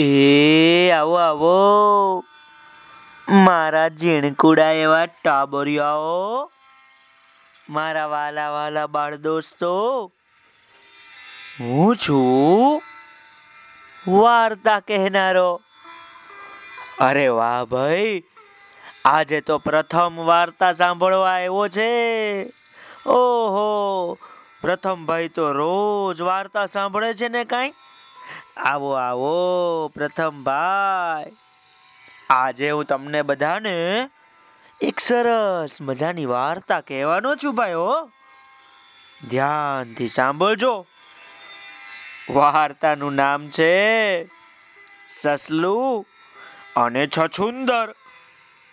એ, આવો આવો. મારા ઝીણકુડા એવા ટાબરિયાઓ. મારા વાલા વાલા બાળ દોસ્તો, હું છું વાર્તા કહેનારો. અરે વાહ ભાઈ, આજે તો પ્રથમ વાર્તા સાંભળવા આવ્યો છે. ઓહો, પ્રથમ ભાઈ તો રોજ વાર્તા સાંભળે છે ને કાંઈ? આવો આવો, પ્રથમ ભાઈ. આજે હું તમને બધાને એક સરસ મજાની વાર્તા કહેવાનો છું ભાઈ ધ્યાનથી સાંભળજો. વાર્તાનું નામ છે સસલું અને છછુંદર.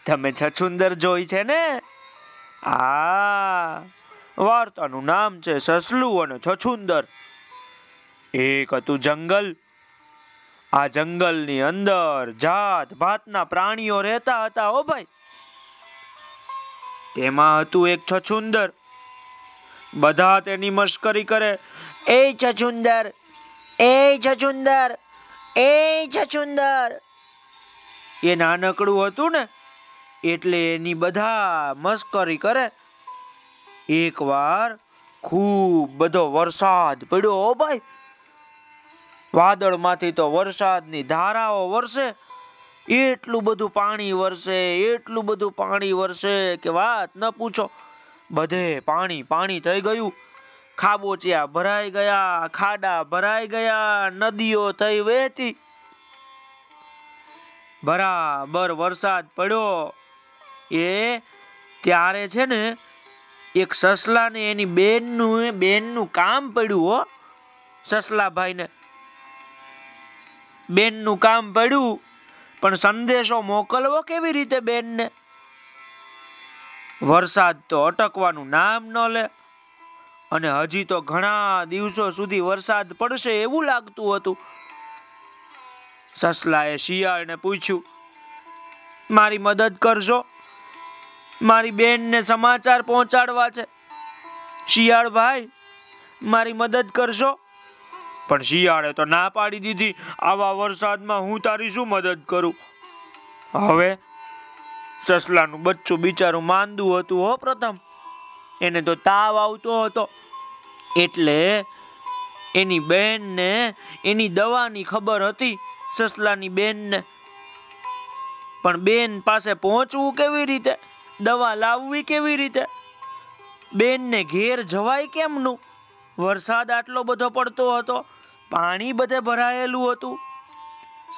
તમે છછુંદર જોઈ છે ને? આ વાર્તાનું નામ છે સસલું અને છછુંદર. એક હતું જંગલ. આ જંગલની અંદર જાત ભાતના પ્રાણીઓ રહેતા હતા, ઓ ભાઈ. તેમાં હતું એક છછુંદર. બધા તેની મશ્કરી કરે, એ છછુંદર એ છછુંદર એ છછુંદર. એ નાનકડું હતું ને, એટલે એની બધા મસ્કરી કરે. એકવાર ખૂબ બધો વરસાદ પડ્યો ભાઈ. વાદળમાંથી તો વરસાદની ધારાઓ વરસે. એટલું બધું પાણી વરસે, એટલું બધું પાણી વરસે કે વાત ન પૂછો. બધે પાણી પાણી થઈ ગયું. ખાબોચિયા ભરાઈ ગયા, ખાડા ભરાઈ ગયા, નદીઓ થઈ વહેતી. બરાબર વરસાદ પડ્યો. એ ત્યારે છે ને એક સસલાને એની બેનનું બેનનું કામ પડ્યું હો. સસલાભાઈને બેનનું કામ પડ્યું, પણ સંદેશો મોકલવો કેવી રીતે બેનને? વરસાદ તો અટકવાનું નામ ન લે, અને હજી તો ઘણા દિવસો સુધી વરસાદ પડશે એવું લાગતું હતું. સસલાએ શિયાળને પૂછ્યું, મારી મદદ કરજો, મારી બેનને સમાચાર પહોંચાડવા છે. શિયાળ ભાઈ મારી મદદ કરશો પણ શિયાળે તો ના પાડી દીધી. આવા વરસાદમાં હું તારી શું મદદ કરું? હવે સસલાનું બચ્ચું બિચારું માંદું હતું હો પ્રથમ. એને તો તાવ આવતો હતો. એટલે એની બેનને, એની દવાની ખબર હતી સસલાની બેનને. પણ બેન પાસે પહોંચવું કેવી રીતે? દવા લાવવી કેવી રીતે? બેનને ઘેર જવાય કેમનું? વરસાદ આટલો બધો પડતો હતો. પાણી બધે ભરાયેલું હતું?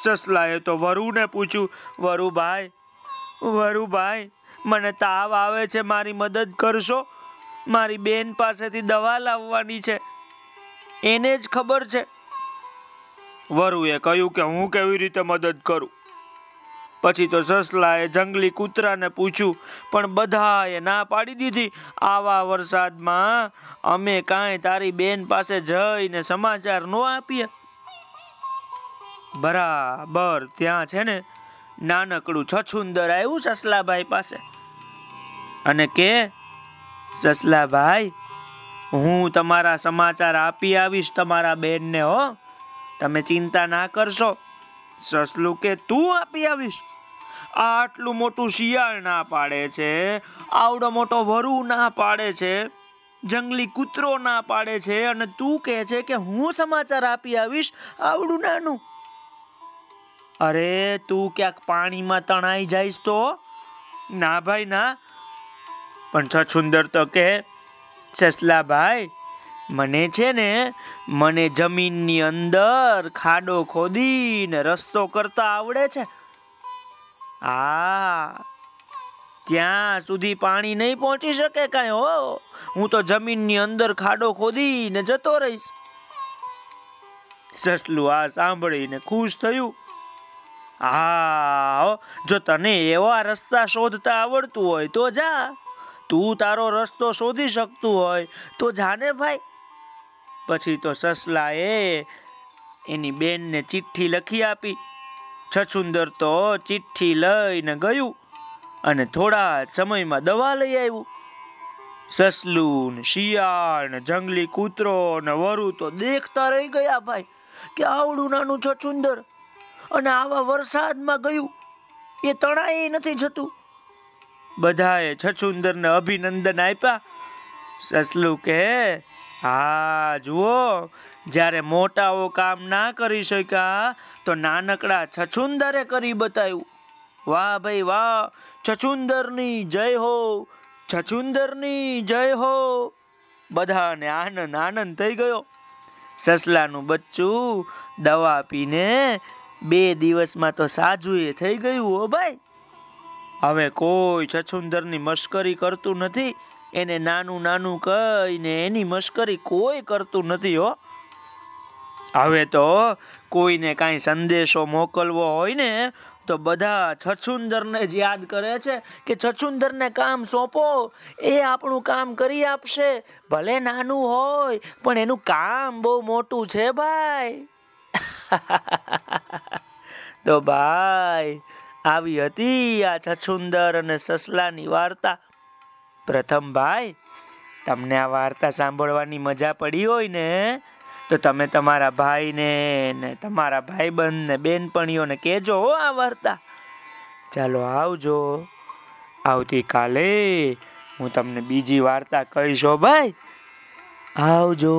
સસલાએ તો વરુને પૂછ્યું, વરુભાઈ વરુભાઈ, મને તાવ આવે છે, મારી મદદ કરશો? મારી બેન પાસેથી દવા લાવવાની છે. એને જ ખબર છે. વરુએ કહ્યું કે હું કેવી રીતે મદદ કરું? પછી તો સસલાએ જંગલી કૂતરાને પૂછ્યું, પણ બધાએ ના પાડી દીધી? આવા વરસાદમાં અમે કાંઈ તારી બેન પાસે જઈને સમાચાર ન આપીએ? બરાબર, ત્યાં છે ને નાનકડું છછુંદર આવ્યું સસલાભાઈ પાસે. અને કે, સસલાભાઈ, હું તમારા સમાચાર આપી આવીશ તમારા બેનને, હો. તમે ચિંતા ના કરશો. સસલું કે તું આપી આવીશ? આટલું મોટું શિયાળ ના પાડે છે, આવડો મોટો વરુ ના પાડે છે, જંગલી કૂતરો ના પાડે છે, અને તું કહે છે કે હું સમાચાર આપી આવીશ આવડું નાનું. અરે, તું ક્યાંક પાણીમાં તણાઈ જઈશ તો? ના ભાઈ, ના. પણ છછુંદર તો કે સસલા ભાઈ મને છે ને, મને જમીનની અંદર ખાડો ખોદીને રસ્તો કરતા આવડે છે. હા ત્યાં સુધી પાણી નહીં પહોંચી શકે કાંઈ, હો. હું તો જમીનની અંદર ખાડો ખોદીને જતો રહીશ. સસલું આ સાંભળીને ખુશ થયું. હા, જો તને એવા રસ્તા શોધતા આવડતું હોય તો જા. તું તારો રસ્તો શોધી શકતું હોય તો જાને ભાઈ. પછી તો સસલાએ એની બેનને ચિઠ્ઠી લખી આપી. છછુંદર તો ચિઠ્ઠી લઈને ગયું અને થોડા સમયમાં દવા લઈ આવ્યું. સસલું શિયાળ, જંગલી કૂતરો ને વરુ તો દેખતા રહી ગયા ભાઈ કે આવડું નાનું છછુંદર અને આવા વરસાદમાં ગયું. એ તણાય નથી જતું. બધાએ છછુંદરને અભિનંદન આપ્યા. સસલું કે હા, જુઓ, જ્યારે મોટાઓ કામ ના કરી શક્યા, તો નાનકડા છછુંદરે કરી બતાવ્યું વાહ ભાઈ વાહ, છછુંદરની જય હો, છછુંદરની જય હો. બધાને આનંદ આનંદ થઈ ગયો. સસલાનું બચ્ચું દવા પીને બે દિવસમાં તો સાજું એ થઈ ગયું હો ભાઈ. હવે કોઈ છછુંદરની મશ્કરી કરતું નથી. એને નાનું નાનું કહીને એની મશ્કરી કોઈ કરતું નથી, હો. હવે તો કોઈને કાંઈ સંદેશો મોકલવો હોય ને, તો બધા છછુંદરને જ યાદ કરે છે કે છછુંદરને કામ સોંપો, એ આપણું કામ કરી આપશે. ભલે નાનું હોય, પણ એનું કામ બહુ મોટું છે ભાઈ. તો ભાઈ, આવી હતી આ છછુંદર અને સસલાની વાર્તા. પ્રથમ ભાઈ, તમને આ વાર્તા સાંભળવાની મજા પડી હોય ને, તો તમે તમારા ભાઈને ને તમારા ભાઈબંધને બેનપણીઓને કહેજો હો આ વાર્તા. ચાલો આવજો. આવતીકાલે હું તમને બીજી વાર્તા કહીશો ભાઈ. આવજો.